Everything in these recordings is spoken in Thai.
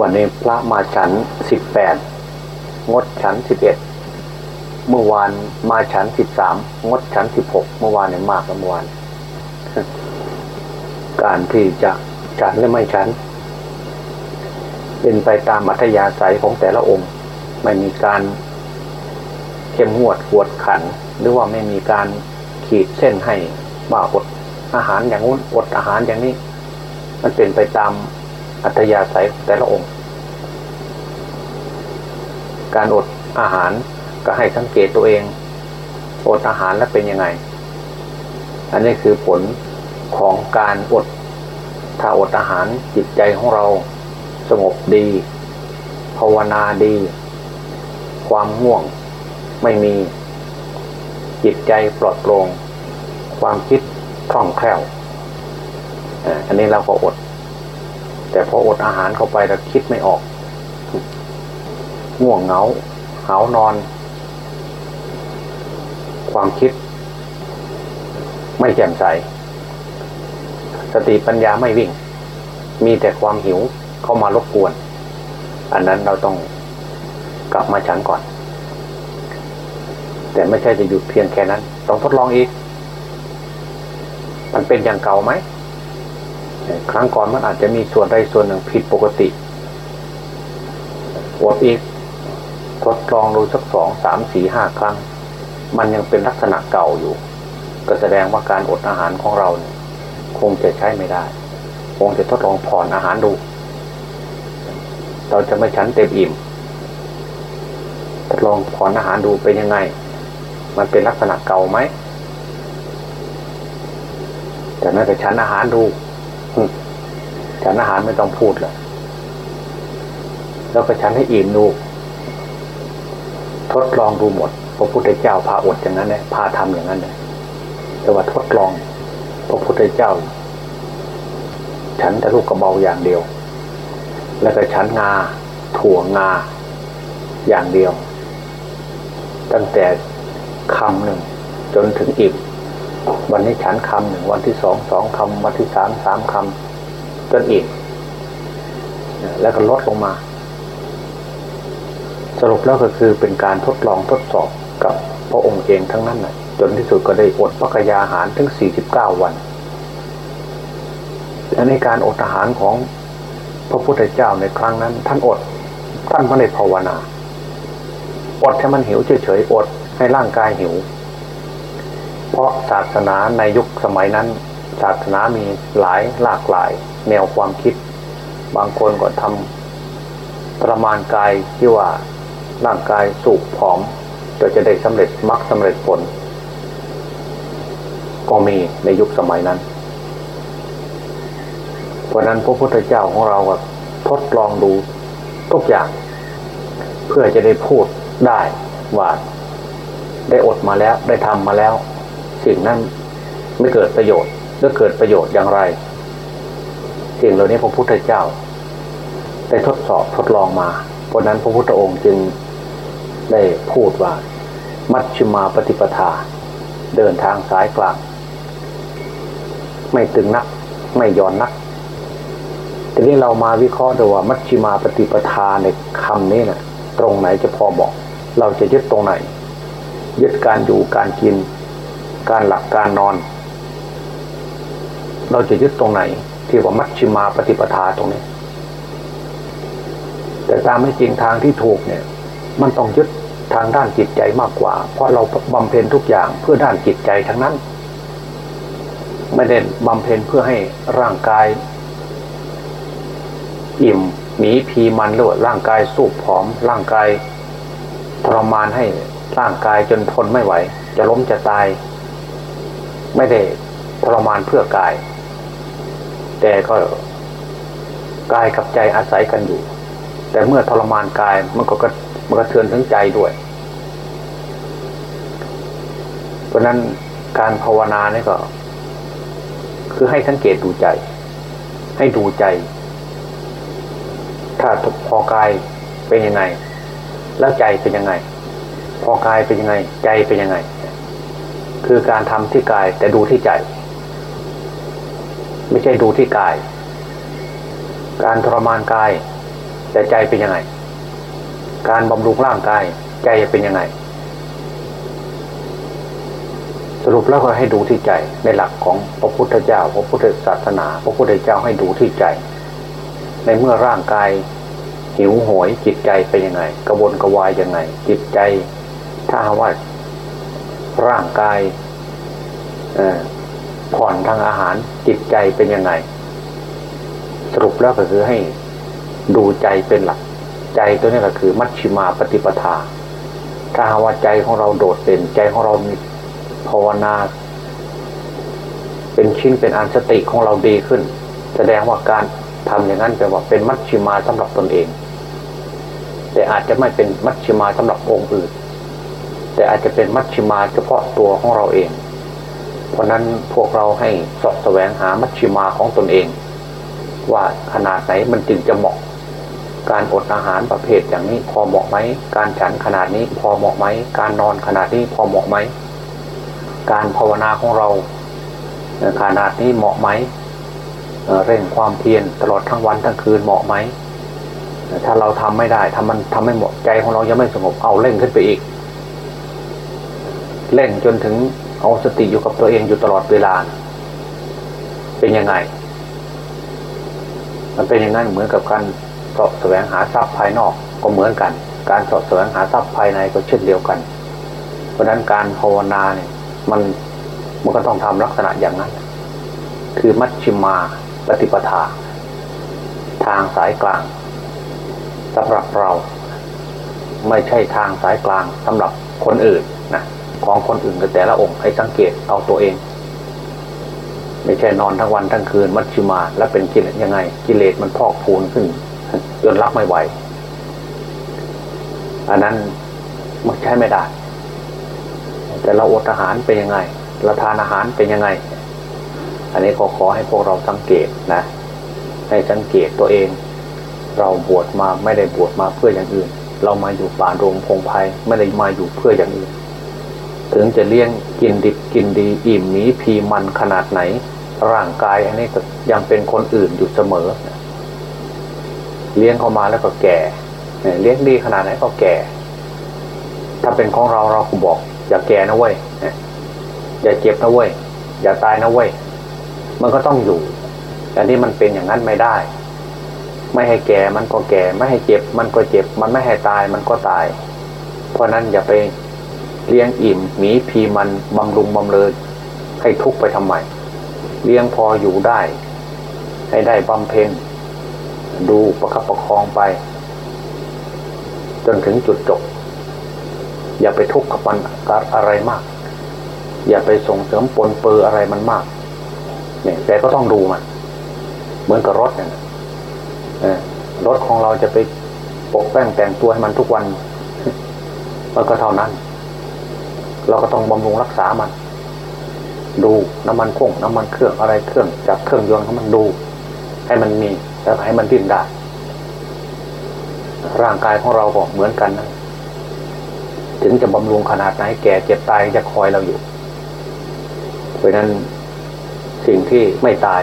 วันนี้พระมาฉันสิบแปดงดฉันสิบเอ็ดเมื่อวานมาฉันสิบสามงดฉันสิบหกเมื่อวานเนี่ยมากกว่าเมื่อวาน การที่จะฉันหรือไม่ฉัน เป็นไปตามอัธยาศัยของแต่ละองค์ ไม่มีการเข้มงวดกวดขัน หรือว่าไม่มีการขีดเส้นให้ว่าอดอาหารอย่างนู้นอดอาหารอย่างนี้ มันเป็นไปตาม อัธยาศัยของแต่ละองค์ การอดอาหารก็ให้สังเกตตัวเองอดอาหารแล้วเป็นยังไง อันนี้คือผลของการอด ถ้าอดอาหารจิตใจของเราสงบดี ภาวนาดี ความง่วงไม่มี จิตใจปลอดโปร่งความคิดคล่องแคล่ว อันนี้เราก็อด แต่พออดอาหารเข้าไปเราคิดไม่ออก ง่วงเหงาเหานอน ความคิด ไม่แจ่มใส สติปัญญาไม่วิ่ง มีแต่ความหิวเข้ามารบกวน อันนั้นเราต้องกลับมาฉันก่อน แต่ไม่ใช่จะหยุดเพียงแค่นั้น ต้องทดลองอีก มันเป็นอย่างเก่าไหม ครั้งก่อนมันอาจจะมีส่วนใดส่วนหนึ่งผิดปกติอดอีกทดลองดูสักสองสามสี่ห้าครั้ง มันยังเป็นลักษณะเก่าอยู่ ก็แสดงว่าการอดอาหารของเราเนี่ยคงจะใช้ไม่ได้ คงจะทดลองผ่อนอาหารดู เราจะไม่ชั้นเต็มอิ่มทดลองผ่อนอาหารดูเป็นยังไง มันเป็นลักษณะเก่าไหมแต่น่าจะชั้นอาหารดู ฉันอาหารไม่ต้องพูดเลยแล้วก็ฉันให้อิ่มดูทดลองดูหมดพระพุทธเจ้าพาอดอย่างนั้นเลยพาทำอย่างนั้นเลยแต่ว่าทดลองพระพุทธเจ้า ฉันแต่ลูกกระเบาอย่างเดียว แล้วก็ฉันงาถั่วงาอย่างเดียว ตั้งแต่คำหนึ่งจนถึงอิ่ม วันนี้ฉันคำหนึ่งวันที่สองสองคำวันที่สามสามคำจนอิ่มแล้วก็ลดลงมา สรุปแล้วก็คือเป็นการทดลองทดสอบกับพระองค์เองทั้งนั้นนะจนที่สุดก็ได้อดพักยาหารถึงสี่สิบเก้าวันในการอดอาหารของพระพุทธเจ้าในครั้งนั้น ท่านอดท่านไม่ได้ภาวนา อดให้มันหิวเฉยๆอดให้ร่างกายหิว เพราะศาสนาในยุคสมัยนั้น ศาสนามีหลายหลากหลาย แนวความคิด บางคนก็ทำประมาณกายที่ว่าร่างกายสูบผอมจะจะได้สำเร็จมรรคสาเร็จผล ก็มีในยุคสมัยนั้น เพราะนั้นพระพุทธเจ้าของเราก็ทดลองดูทุกอย่าง เพื่อจะได้พูดได้ว่าได้อดมาแล้วได้ทำมาแล้ว สิ่งนั้นไม่เกิดประโยชน์หรือเกิดประโยชน์อย่างไร สิ่งเหล่านี้พระพุทธเจ้าได้ทดสอบทดลองมา เพราะนั้นพระพุทธองค์จึงได้พูดว่า มัชฌิมาปฏิปทา เดินทางสายกลาง ไม่ตึงนัก ไม่ย่อนนักทีนี้เรามาวิเคราะห์ดูว่ามัชฌิมาปฏิปทาในคำนี้นะ่ะ ตรงไหนจะพอบอก เราจะยึดตรงไหน ยึดการอยู่การกิน การหลับการนอน เราจะยึดตรงไหน ที่ว่ามัชฌิมาปฏิปทาตรงนี้ แต่ตามไม่จริงทางที่ถูกเนี่ย มันต้องยึดทางด้านจิตใจมากกว่า เพราะเราบำเพ็ญทุกอย่างเพื่อด้านจิตใจทั้งนั้น ไม่ได้บำเพ็ญเพื่อให้ร่างกาย อิ่มหนีพีมันหรือว่าร่างกายสูบผอม ร่างกายทรมานให้ร่างกายจนทนไม่ไหว จะล้มจะตาย ไม่ได้ทรมานเพื่อกาย แต่ก็กายกับใจอาศัยกันอยู่ แต่เมื่อทรมานกายมันก็มันกระเทือนทั้งใจด้วย เพราะนั้นการภาวนาเนี่ยก็ คือให้สังเกตดูใจ ให้ดูใจ ถ้าพอกายเป็นยังไง แล้วใจเป็นยังไง พอกายเป็นยังไง ใจเป็นยังไง คือการทำที่กายแต่ดูที่ใจ ไม่ใช่ดูที่กาย การทรมานกาย แต่ใจเป็นยังไง การบำรุงร่างกายใจเป็นยังไง สรุปแล้วก็ให้ดูที่ใจในหลักของพระพุทธเจ้าพระพุทธศาสนา พระพุทธเจ้าให้ดูที่ใจ ในเมื่อร่างกายหิวโหยจิตใจเป็นยังไง กระวนกระวายยังไง จิตใจถ้าว่า ร่างกายผ่อนทางอาหารจิตใจเป็นยังไง สรุปแล้วก็คือให้ดูใจเป็นหลัก ใจตัวนี้ก็คือ มัชชิมาปฏิปทา ถ้าหากว่าใจของเราโดดเด่นใจของเรามีภาวนา เป็นชิ้นเป็นอันสติของเราดีขึ้น แสดงว่าการทำอย่างนั้นแปลว่าเป็นมัชชิมาสำหรับตนเอง แต่อาจจะไม่เป็นมัชชิมาสำหรับองค์อื่น แต่อาจจะเป็นมัชชิมาเฉพาะตัวของเราเอง เพราะนั้นพวกเราให้สอบแสวงหามัชชิมาของตนเอง ว่าขนาดไหนมันจึงจะเหมาะ การอดอาหารประเภทอย่างนี้พอเหมาะไหม การฉันขนาดนี้พอเหมาะไหม การนอนขนาดนี้พอเหมาะไหม การภาวนาของเราขนาดนี้เหมาะไหมเร่งความเพียรตลอดทั้งวันทั้งคืนเหมาะไหมถ้าเราทำไม่ได้ทำมันทำไม่เหมดใจของเรายังไม่สงบเอาเร่งขึ้นไปอีก เร่งจนถึงเอาสติอยู่กับตัวเองอยู่ตลอดเวลา เป็นยังไง มันเป็นอย่างนั้นเหมือนกับการสอบแสวงหาทรัพย์ภายนอกก็เหมือนกัน การสอบแสวงหาทรัพย์ภายในก็เช่นเดียวกัน เพราะนั้นการภาวนาเนี่ยมันมันก็ต้องทำลักษณะอย่างนั้น คือมัชชิมาปฏิปทา ทางสายกลางสำหรับเรา ไม่ใช่ทางสายกลางสำหรับคนอื่นนะ ของคนอื่นกับแต่ละองค์ให้สังเกตเอาตัวเอง ไม่ใช่นอนทั้งวันทั้งคืนมัชชิมา แล้วเป็นกิเลสยังไง กิเลสมันพอกพูนขึ้นจนรับไม่ไหวอันนั้นมันใช้ไม่ได้ แต่เราอดอาหารเป็นยังไงเราทานอาหารเป็นยังไง อันนี้ก็ขอให้พวกเราสังเกตนะ ให้สังเกตตัวเอง เราบวชมาไม่ได้บวชมาเพื่ออย่างอื่น เรามาอยู่ป่าโรงพงไพ่ไม่ได้มาอยู่เพื่ออย่างอื่น ถึงจะเลี้ยงกินดิบกินดีอิ่มหมีพีมันขนาดไหน ร่างกายอันนี้ก็ยังเป็นคนอื่นอยู่เสมอ เลี้ยงเข้ามาแล้วก็แก่เลี้ยงดีขนาดไหนก็แก่ ถ้าเป็นของเราเราก็บอก อย่าแก่นะเว้ยอย่าเจ็บนะเว้ยอย่าตายนะเว้ยมันก็ต้องอยู่แต่นี่มันเป็นอย่างนั้นไม่ได้ ไม่ให้แก่มันก็แก่ ไม่ให้เจ็บ มันก็เจ็บ มันไม่ให้ตายมันก็ตาย เพราะนั้นอย่าไป เลี้ยงอิ่มหมีพีมันบำรุงบำเรอให้ทุกไปทำไมเลี้ยงพออยู่ได้ ให้ได้บำเพ็ญดูประคับประคองไป จนถึงจุดจบ อย่าไปทุกข์กับมันอะไรมาก อย่าไปส่งเสริมปนเปื้ออะไรมันมากเนี่ยแต่ก็ต้องดูมัน เหมือนกับรถเนี่ยรถของเราจะไปปกแป้งแต่งตัวให้มันทุกวันมันก็เท่านั้น เราก็ต้องบำรุงรักษามัน ดูน้ำมันคงน้ำมันเครื่องอะไรเครื่องจับเครื่องยนต์ของมันดู ให้มันมีแล้วให้มันดิ้นได้ร่างกายของเราก็เหมือนกันนะถึงจะบำรุงขนาดไหนแก่เจ็บตายจะคอยเราอยู่ เพราะนั้นสิ่งที่ไม่ตาย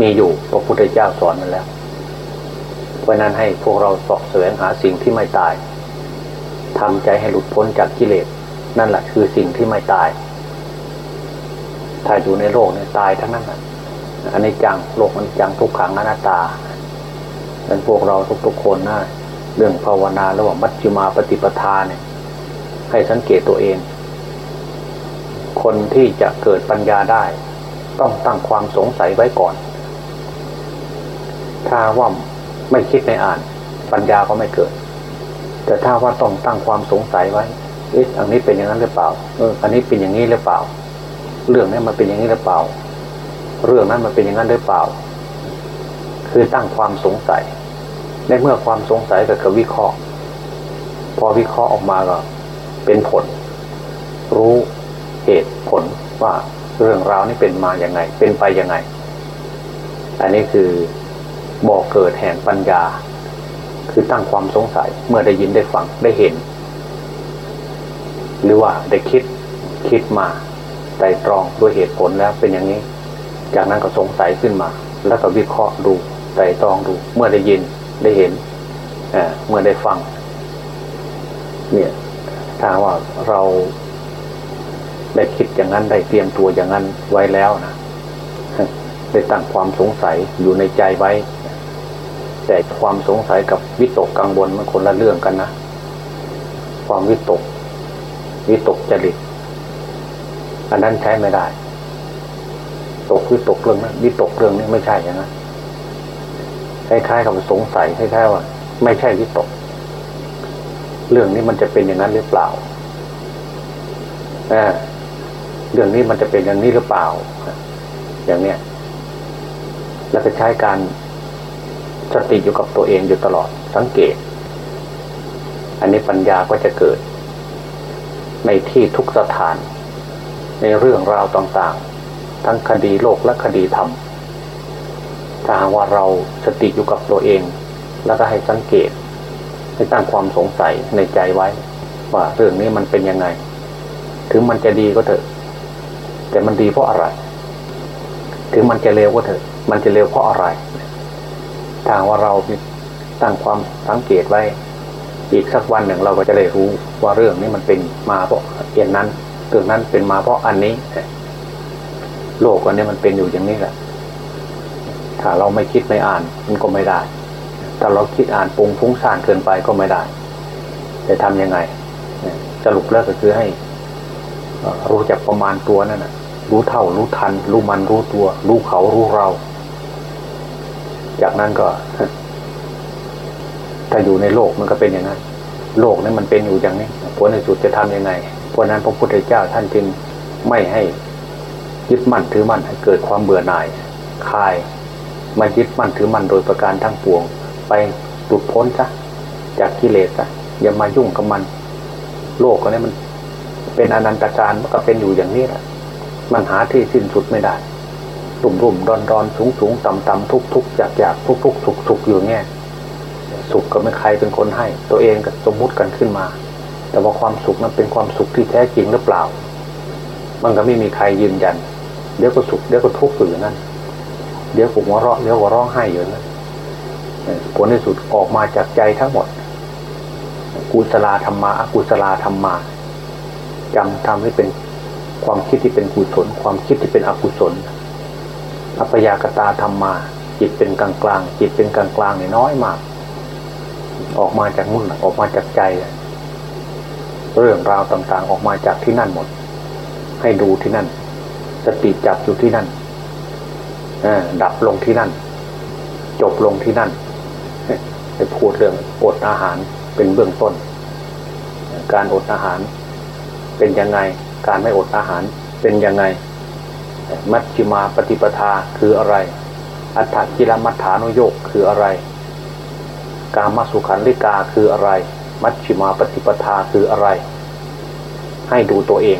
มีอยู่พระพุทธเจ้าสอนมันแล้ว เพราะนั้นให้พวกเราสอบแสวงหาสิ่งที่ไม่ตายทำใจให้หลุดพ้นจากกิเลส นั่นแหละคือสิ่งที่ไม่ตาย ถ้าอยู่ในโลกเนี่ยตายทั้งนั้นอันนี้จังโลกมันจังทุกขังอนัตตาเป็นพวกเราทุกๆคนนะเรื่องภาวนาระหว่างมัชฌิมาปฏิปทาเนี่ย ให้สังเกตตัวเอง คนที่จะเกิดปัญญาได้ ต้องตั้งความสงสัยไว้ก่อน ถ้าว่าไม่คิดในอ่าน ปัญญาก็ไม่เกิด แต่ถ้าว่าต้องตั้งความสงสัยไว้ เอ๊ะอันนี้เป็นอย่างนั้นหรือเปล่า เออ อันนี้เป็นอย่างนี้หรือเปล่า เรื่องนี้มันเป็นอย่างนี้หรือเปล่า เรื่องนั้นมันเป็นอย่างนั้นหรือเปล่า คือตั้งความสงสัย ในเมื่อความสงสัยกับกับวิเคราะห์ พอวิเคราะห์ออกมาก็เป็นผล รู้เหตุผลว่าเรื่องราวนี้เป็นมาอย่างไง เป็นไปอยังไง อันนี้คือบอกเกิดแห่งปัญญา คือตั้งความสงสัยเมื่อได้ยินได้ฟังได้เห็น หรือว่าได้คิดคิดมาไตรตรองด้วยเหตุผลแล้วเป็นอย่างนี้ จากนั้นก็สงสัยขึ้นมา แล้วก็วิเคราะห์ดูไตรตรองดู เมื่อได้ยินได้เห็นเเมื่อได้ฟัง เนี่ยถ้าว่าเราได้คิดอย่างนั้นได้เตรียมตัวอย่างนั้นไว้แล้วนะได้ตั้งความสงสัยอยู่ในใจไว้ แต่ความสงสัยกับวิตกกังวลมันคนละเรื่องกันนะ ความวิตก วิตกจริต อันนั้นใช้ไม่ได้ ตกวิตกเรื่องนั้นวิตกเรื่องนี้ไม่ใช่อย่างนั้นคล้ายๆกับสงสัยคล้ายๆว่า ไม่ใช่วิตก เรื่องนี้มันจะเป็นอย่างนั้นหรือเปล่าเรื่องนี้มันจะเป็นอย่างนี้หรือเปล่า อย่างเนี้ยแล้วก็ใช้การสติอยู่กับตัวเองอยู่ตลอดสังเกต อันนี้ปัญญาก็จะเกิด ในที่ทุกสถาน ในเรื่องราวต่างๆ ทั้งคดีโลกและคดีธรรมถ้าหากว่าเราสติอยู่กับตัวเอง แล้วก็ให้สังเกต ให้ตั้งความสงสัยในใจไว้ ว่าเรื่องนี้มันเป็นยังไง ถึงมันจะดีก็เถอะ แต่มันดีเพราะอะไร ถึงมันจะเลวก็เถอะ มันจะเลวเพราะอะไรถ้าว่าเราตั้งความสังเกตไว้ อีกสักวันหนึ่งเราก็จะได้รู้ว่าเรื่องนี้มันเป็นมาเพราะเอนนั้นเรื่องนั้นเป็นมาเพราะอันนี้ โลกวันนี้มันเป็นอยู่อย่างนี้แหละ ถ้าเราไม่คิดไม่อ่านมันก็ไม่ได้ ถ้าเราคิดอ่านปรุงฟุ้งซ่านเกินไปก็ไม่ได้ จะทำยังไงสรุปแล้วก็คือให้รู้จักประมาณตัวนั่นนะรู้เท่ารู้ทัน รู้มันรู้ตัว รู้เขารู้เรา จากนั้นก็ ถ้าอยู่ในโลกมันก็เป็นอย่างนั้น โลกนั้นมันเป็นอยู่อย่างนี้ผลในสุดจะทํำยังไงเพราะนั้นพระพุทธเจ้าท่านจึงไม่ให้ยึดมั่นถือมั่นให้เกิดความเบื่อหน่ายคลายมายึดมั่นถือมั่นโดยประการทั้งปวง ไปหลุดพ้นซะจากกิเลสซะอย่ามายุ่งกับมัน โลกก็นี้มัน เป็นอนันตการมันก็เป็นอยู่อย่างนี้แหละมันหาที่สิ้นสุดไม่ได้ รุ่มรุ่มดอนดอนสูงสูงต่ำต่ำทุกทุกอยากอยากทุกทุกสุกสุกอยู่เงี้ย สุขก็ไม่ใครเป็นคนให้ ตัวเองก็สมมุติกันขึ้นมา แต่ว่าความสุขนั้นเป็นความสุขที่แท้จริงหรือเปล่า มันก็ไม่มีใครยืนยัน เดี๋ยวก็สุขเดี๋ยวก็ทุกข์อยู่นั้น เดี๋ยวผมว่าเราะเดี๋ยวก็ร้องไห้อยู่นั้นผลในสุดออกมาจากใจทั้งหมด กุศลธรรมะอกุศลธรรมะจำทำให้เป็นความคิดที่เป็นกุศล ความคิดที่เป็นอกุศล อัปยากตาธรรมาจิตเป็นกลางกลางจิตเป็นกลางกลางเนี่ยน้อยมาก ออกมาจากมุ่นออกมาจากใจ เรื่องราวต่าง ๆ ออกมาจากที่นั่นหมด ให้ดูที่นั่น สติจับอยู่ที่นั่นดับลงที่นั่น จบลงที่นั่นไปพูดเรื่องอดอาหารเป็นเบื้องต้น การอดอาหารเป็นยังไง การไม่อดอาหารเป็นยังไง มัชฌิมาปฏิปทาคืออะไร อัฏฐกิลมัฏฐานโยกคืออะไร กามาสุขันลิกาคืออะไร มัชฌิมาปฏิปทาคืออะไร ให้ดูตัวเอง